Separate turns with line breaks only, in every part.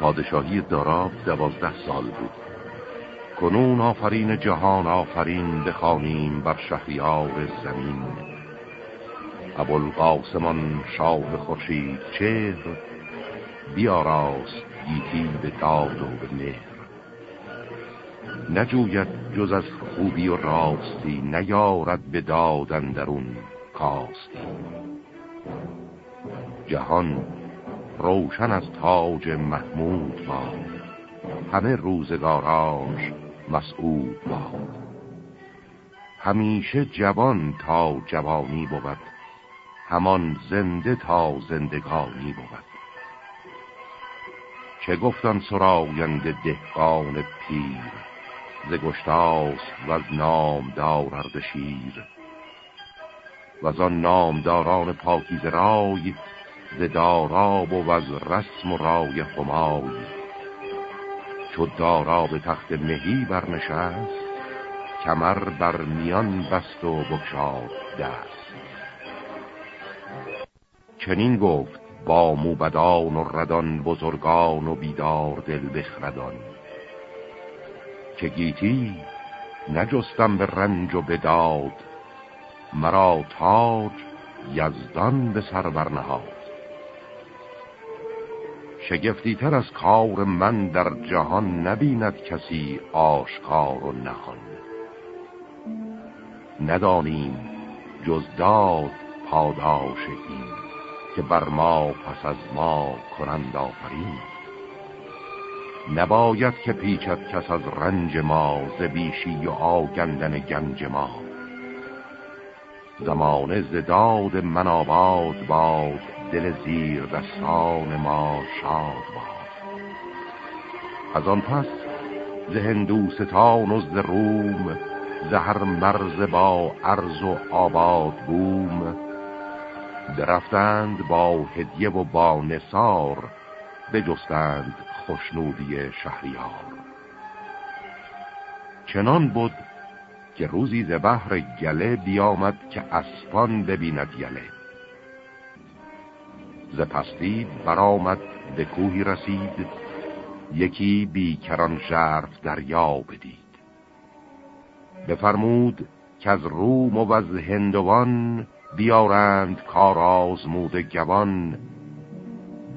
پادشاهی داراب دوازده سال بود. کنون آفرین جهان آفرین بخوانیم بر شهریار زمین. ابوالقاسمان شاه خورشید چهر بیاراست گیتی به داد و به مهر. نجوید جز از خوبی و راستی نیارد به دادن درون کاستی. جهان روشن از تاج محمود باد. همه روزگاراش مسعود باد. همیشه جوان تا جوانی بود. همان زنده تا زندگانی بود. چه گفتن سراینده دهقان پیر؟ ز گشتاس و از نام دارد شیر و از آن نامداران پاکیز رای ز داراب و از رسم و رای خمای چو دارا تخت مهی برنشست کمر بر میان بست و بکشاد دست. چنین گفت با موبدان و ردان بزرگان و بیدار دل بخردان. که گیتی نجستم به رنج و به داد مرا تاج یزدان به سر برنهاد. شگفتی تر از کار من در جهان نبیند کسی آشکار و نهان. ندانیم جز داد پاداش این که بر ما پس از ما کنند آفرین. نباید که پیچد کس از رنج ما ز بیشی و آگندن گنج ما. زمانه زداد من آباد باد دل زیر دستان ما شاد باد. از آن پس ز هندوستان و ز روم زهر مرز با عرض و آباد بوم. درفتند با هدیه و با نصار بجستند خوشنودی شهریار. چنان بود که روزی ز بحر گله بیامد که اسپان ببیند یله. ز پستی برآمد به کوهی رسید. یکی بیکران ژرف دریا بدید. بفرمود که از روم و از هندوان بیارند کار آزمود گوان.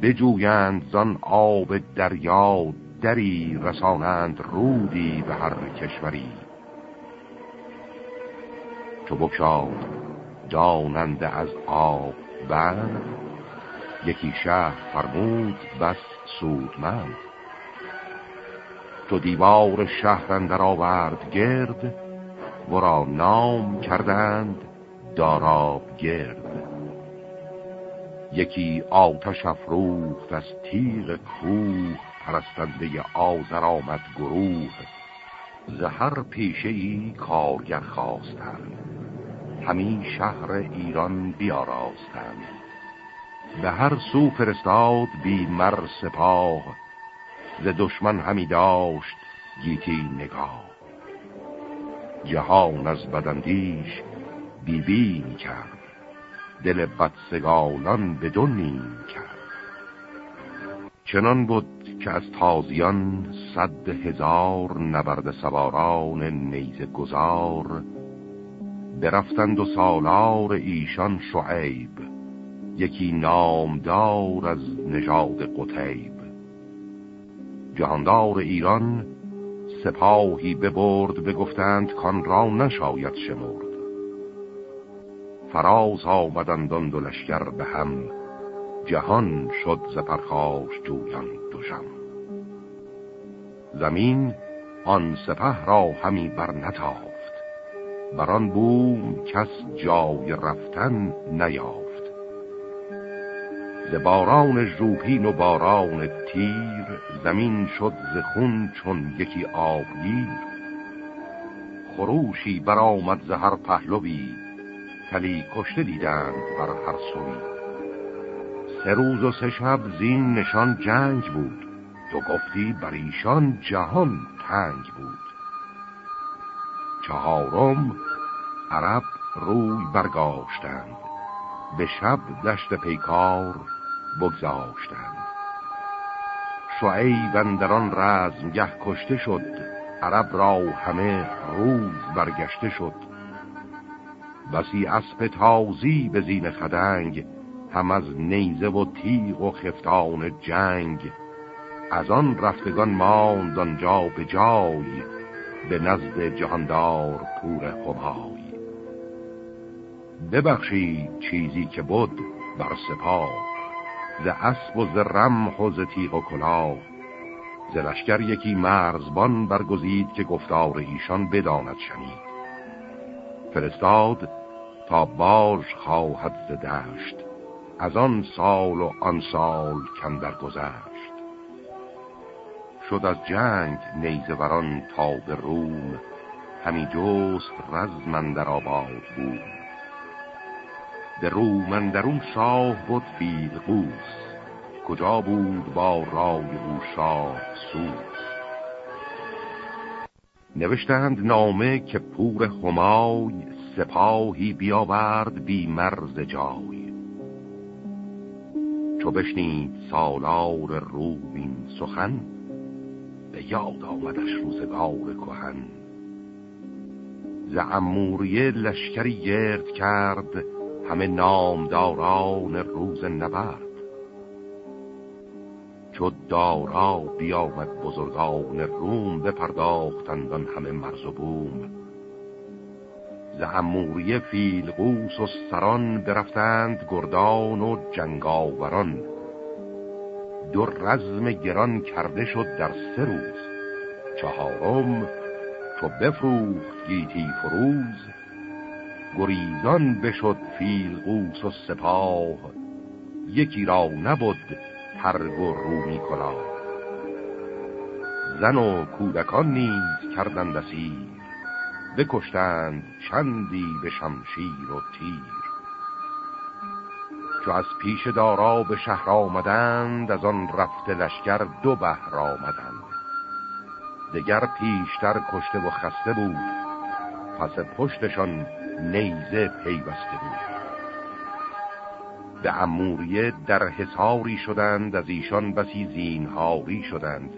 بجویند زان آب دریا دری رسانند رودی به هر کشوری. چو بکشاد از آب بند یکی شهر فرمود بس سودمند. تو دیوار شهر اندر آورد گرد ورا نام کردند داراب گرد. یکی آتش افروخت از تیغ کوه پرستنده آزر آمد گروه. زهر پیشه ای کارگر خواستند همین شهر ایران بیاراستند. به هر سو فرستاد بی مر سپاه ز دشمن همی داشت گیتی نگاه. جهان از بدندیش بیبین کرد دل بدسگالان به نیم کرد. چنان بود که از تازیان صد هزار نبرد سواران نیز گذار برفتند و سالار ایشان شعیب. یکی نامدار از نژاد قتیب جهاندار ایران سپاهی ببرد بگفتند کان را نشاید شمرد. فراز آمدند دو لشکر به هم جهان شد ز پرخاش جویان دوشم زمین آن سپه را همی بر نتافت بر آن بوم کس جای رفتن نیافت. باران ژوپین و باران تیر زمین شد ز خون چون یکی آبگیر خروشی برآمد ز هر پهلوی کلی کشته دیدند بر هر سوی. سه روز و سه شب زین نشان جنگ بود تو گفتی بر ایشان جهان تنگ بود. چهارم عرب روی برگاشتند به شب دشت پیکار بگذاشتند. شعیب اندران رزمگه کشته شد. عرب را همه روز برگشته شد. بسی اسب تازی به زین خدنگ هم از نیزه و تیغ و خفتان جنگ. از آن رفتگان ماند آنجا به جای به نزد جهاندار پور همای ببخشید چیزی که بود بر سپاه ز اسب و ز رمح و ز تیغ و کلاه. ز لشکر یکی مرزبان برگزید که گفتار ایشان بداند شنید. فرستاد تا باش خواهد ز دشت از آن سال و آن سال کم در گذشت. شد از جنگ نیزوران تا به روم همی جست رزمن در آباد بود. در روم اون شاه بود قوس. کجا بود با رای او شاه سوس؟ نوشتند نامه که پور همای سپاهی بیاورد بی مرز جای. چو بشنید سالار روبین سخن به یاد آمدش روزگار کهن. ز اموریه لشکری گرد کرد همه نامداران روز نبرد. چو دارا بیامد بزرگان روم بپرداختند آن همه مرز و بوم. ز اموریه فیلقوس و سران برفتند گردان و جنگاوران. دو رزم گران کرده شد در سه روز. چهارم چو بفروخت گیتی فروز گریزان بشد فیلقوس و سپاه. یکی را نبود ترگ و رومی کلا زن و کودکان نیز کردند اسیر بکشتند چندی به شمشیر و تیر. چو از پیش دارا به شهر آمدند از آن رفت لشکر دو بهر آمدند. دگر پیشتر کشته و خسته بود پس پشتشان نیزه پیوسته بود. به اموریه در حساری شدند از ایشان بسی زینهاری شدند.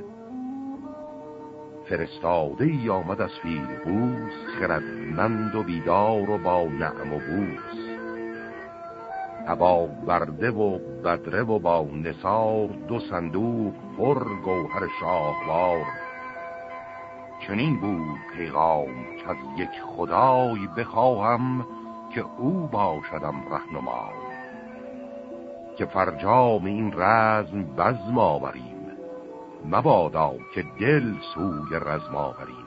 فرستاده ای آمد از فیلبوس خردمند و بیدار و با نعم و بوس. ابا برده و بدره و با نصار دو صندوق پر گوهر شاهوار. چنین بود پیغام که از یک خدای بخواهم که او باشدم رهنمای که فرجام این رزم بزم آوریم مبادا که دل سوی رزم آوریم.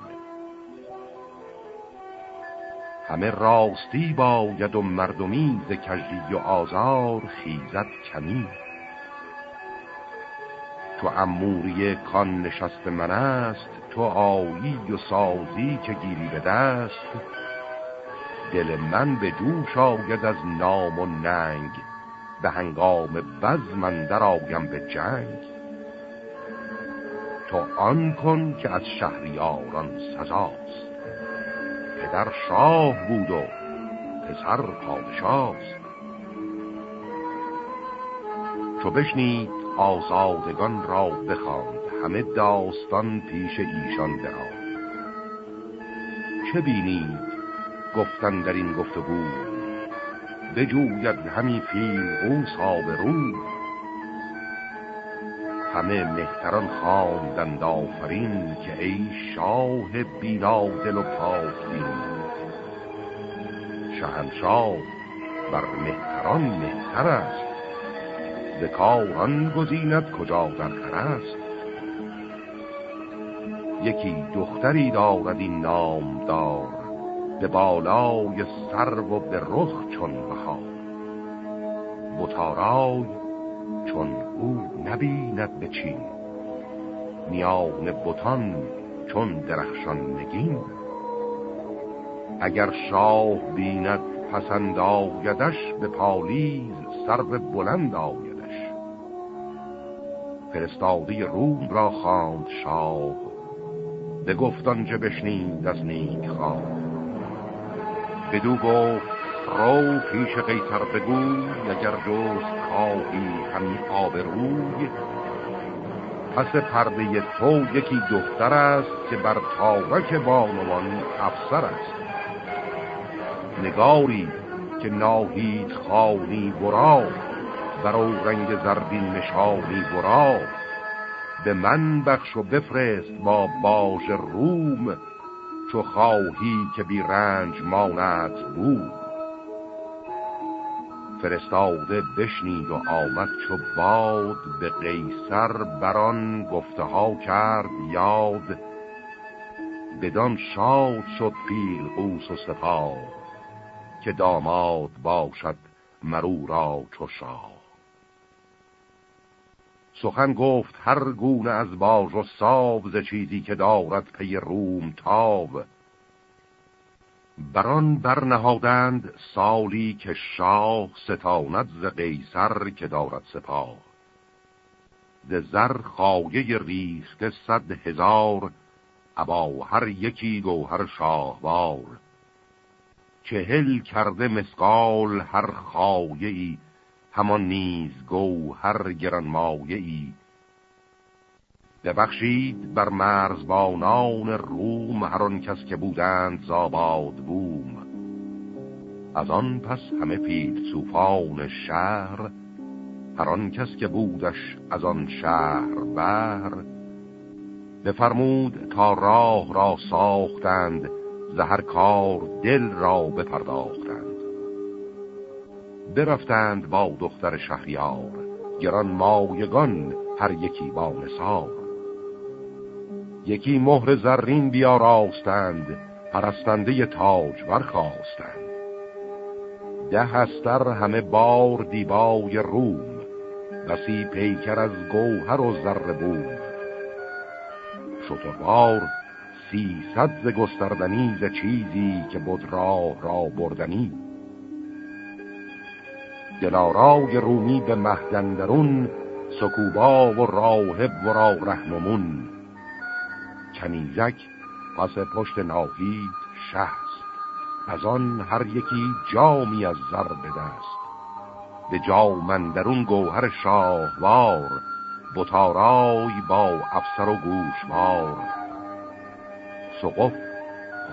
همه راستی باید و مردمی ز کجی و آزار خیزت کمی. تو اموری کان نشست من است تو آیی و سازی که گیری به دست. دل من به جوش آید از نام و ننگ به هنگام بز من در آیم به جنگ. تو آن کن که از شهریاران سزاست پدر شاه بود و پسر پادشاست. چو بشنید آزادگان را بخواند. همه داستان پیش ایشان برآمد چه بینید؟ گفتن در این گفتگو. بجوید همی فیل او رو. همه مهتران خواندند آفرین که ای شاه بینا دل و پاک شهنشاه بر مهتران مهتر است. ذکاران گزیند کجا در است یکی دختری دارد این نام دار به بالای سر و به رخ چون بها بطارای چون او نبیند به چین میان بوتان چون درخشان نگین. اگر شاه بیند پسند آیدش به پالیز سر بلند آیدش فرستادی روم را خواند شاه. به گفتان چه بشنید از نیک خواه بدو گفت رو پیش قیصر بگوی اگر دوست خواهی همی روی. پس پرده تو یکی دختر است که بر تارک بانوان افسر است. نگاری که ناهید خانی برا رنگ زربین نشانی برا به من بخش و بفرست با باژ روم چو خواهی که بی رنج ماند بود فرستاده بشنید و آمد چو باد به قیصر بران گفته ها کرد یاد. بدان شاد شد پیل قوس و سپاه که داماد باشد مرو را چو شاه. سخن گفت هر گونه از باژ و ساو ز چیزی که دارد پی روم تاو بران برنهادند سالی که شاه ستاند ز قیصر که دارد سپاه. ز زر خایه ریخته صد هزار ابا هر یکی گوهر شاهوار. چهل کرده مسقال هر خایه ای همان نیز گوهر گرانمایه ای ببخشید بر مرزبانان روم هر آن کس که بودند زاباد بوم. از آن پس همه پید صوفان شهر هر آن کس که بودش از آن شهر بر. بفرمود تا راه را ساختند زهر کار دل را بپرداختند. برفتند با دختر شهریار گران مایگان هر یکی با نصار یکی مهر زرین بیاراستند پرستنده تاج برخواستند ده استر همه بار دیبای روم بسی پیکر از گوهر و زر بوم. شتربار سیصد ز گستردنی ز چیزی که بود راه را بردنی. دلارای رومی به مهدندرون سکوبا و راهب و را رهنمون. کنیزک پس پشت ناهید شهست از آن هر یکی جامی از زر به دست. به جامندرون گوهر شاهوار بطارای با افسر و گوشوار. سقف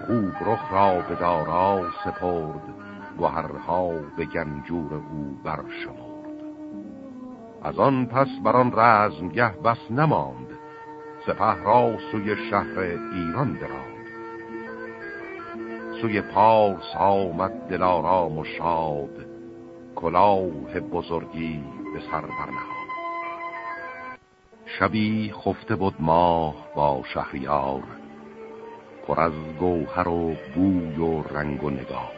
خوب رخ را به دارا سپرد. گوهرها به گنجور او برشمرد. از آن پس بران رزمگه بس نماند سپه را سوی شهر ایران دراند سوی پارس آمد دلارام و شاد کلاه بزرگی به سر برنهاد. شبی خفته بود ماه با شهریار پر از گوهر و بوی و رنگ و نگار.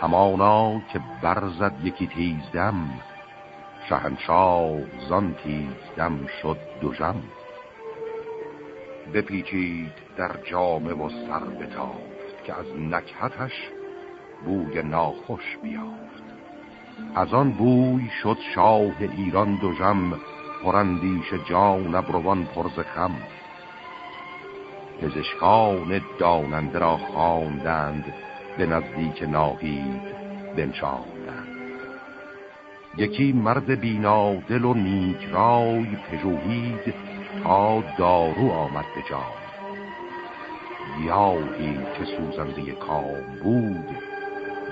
همانا که برزد یکی تیزدم شهنشاه زان تیزدم شد دوژم بپیچید در جامه و سر بتافت که از نکهتش بوی ناخوش بیافت. از آن بوی شد شاه ایران دوژم پرندیش جان ابروان پرز خم. پزشکان داننده را خواندند به نزدیک ناهید بنشاندند. یکی مرد بینا دل و نیک رای پژوهید تا دارو آمد به جای. یاهی که سوزنده کام بود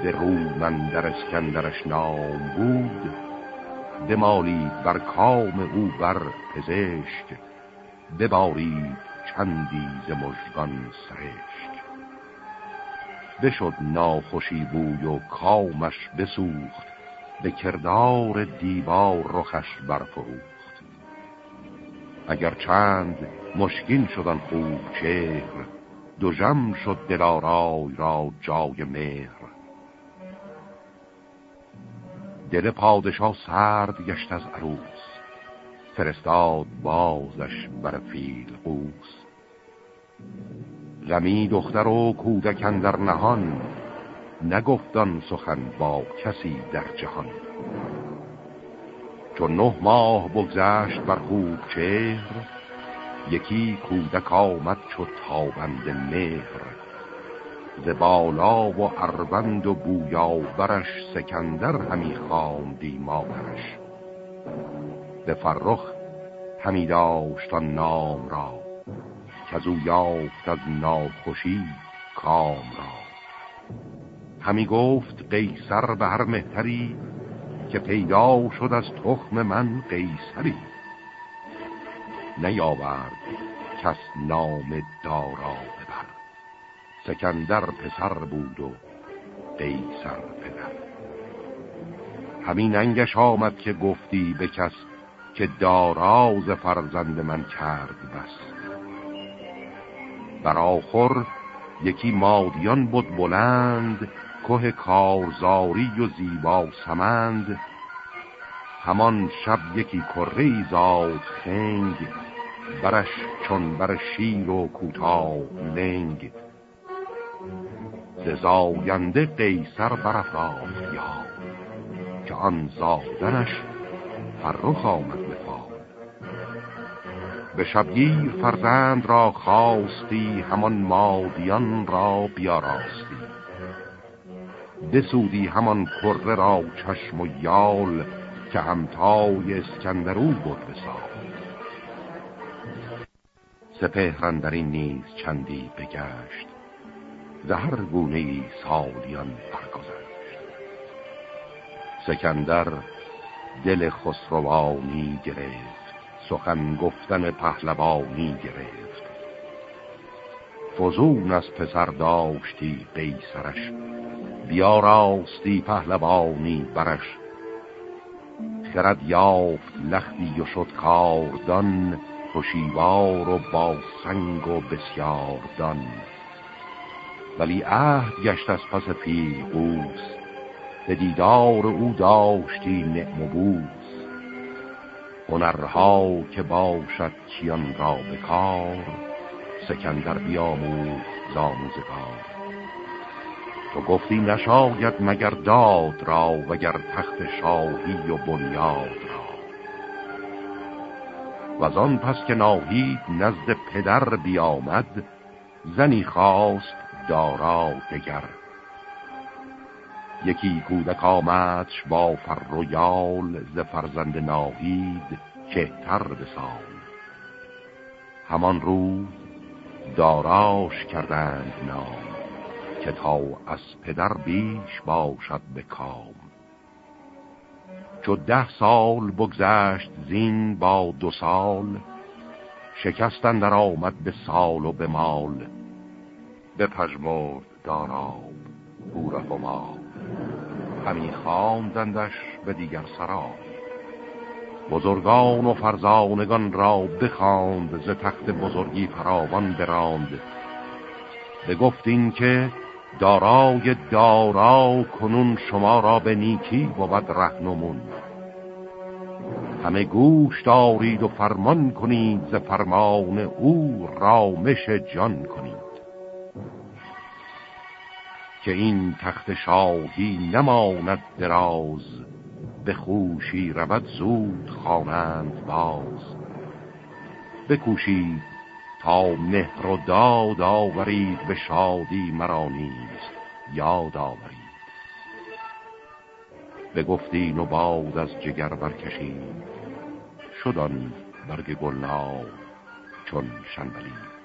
به رومن در اسکندرش نام بود بمالید بر کام او بر پزشک ببارید چندی ز مژگان سرشک. بشد ناخوشی بوی و کامش بسوخت به کردار دیوار رخش برفروخت. اگر چند مشکین شدن خوب چهر دو جم شد دلارای را جای مهر. دل پادشاه سرد گشت از عروس فرستاد بازش بر فیل قوس. غمی دختر و کودکن در نهان نگفتان سخن با کسی در جهان. چون نه ماه بگذشت بر خوب چهر یکی کودک آمد چو تابند مهر. ز بالا و اروند و بویاورش سکندر همی خواندی مادرش به فرخ همی داشت نام را. که از او یافت از ناخوشی کام را. همی گفت قیصر به هر مهتری که پیدا شد از تخم من قیصری. نیاورد کس نام دارا ببر. سکندر پسر بود و قیصر پدر. همین انگش آمد که گفتی به کس که داراز فرزند من کرد بس. بر آخر یکی مادیان بود بلند که کارزاری و زیبا سمند. همان شب یکی کره زاد خنگ برش چون بر شیر و کوتاه لنگ. زاینده قیصر برافراخت یا که آن زادنش فرخ آمد. به شبگیر فرزند را خواستی همان مادیان را بیاراستی. بسودی همان کره را چشم و یال که همتای اسکندرو بود بسال سپهرن در این نیز چندی بگشت زهر گونه سالیان برگذشت. سکندر دل خسروانی گرفت. سخن گفتن پهلوانی گرفت. فزون از پسر داشتی قیصرش بیا راستی پهلوانی برش. خرد یافت لختی و شد کاردان خوشیوار و با سنگ و بسیاردان ولی عهد گشت از پس پیغوس به دیدار او داشتی نعم و بوس هنرها که باشد کیان را به کار سکندر بیاموز زاموزگار تو گفتی نشاید مگر داد را وگر تخت شاهی و بنیاد را. و آن پس که ناهید نزد پدر بیامد زنی خواست دارا دگر. یکی کودک آمدش با فر و یال ز فرزند ناهید کهتر بسال همان روز داراش کردند نام که تا از پدر بیش باشد به کام. چو ده سال بگذشت زین با دو سال شکستن در آمد به سال و به مال. به پژمرد داراب بورف و ما همی خواندندش به دیگر سرا بزرگان و فرزانگان را بخواند ز تخت بزرگی فراوان براند. بگفتین که دارای دارا کنون شما را به نیکی بود رهنمون. همه گوش دارید و فرمان کنید ز فرمان او رامش جان کنید. که این تخت شاهی نماند دراز به خوشی رود زود خوانند باز. بکوشید تا مهر و داد آورید به شادی مرا نیز یاد آورید. گفتین و باد از جگر برکشید شدن برگ گلنار چون شنبلید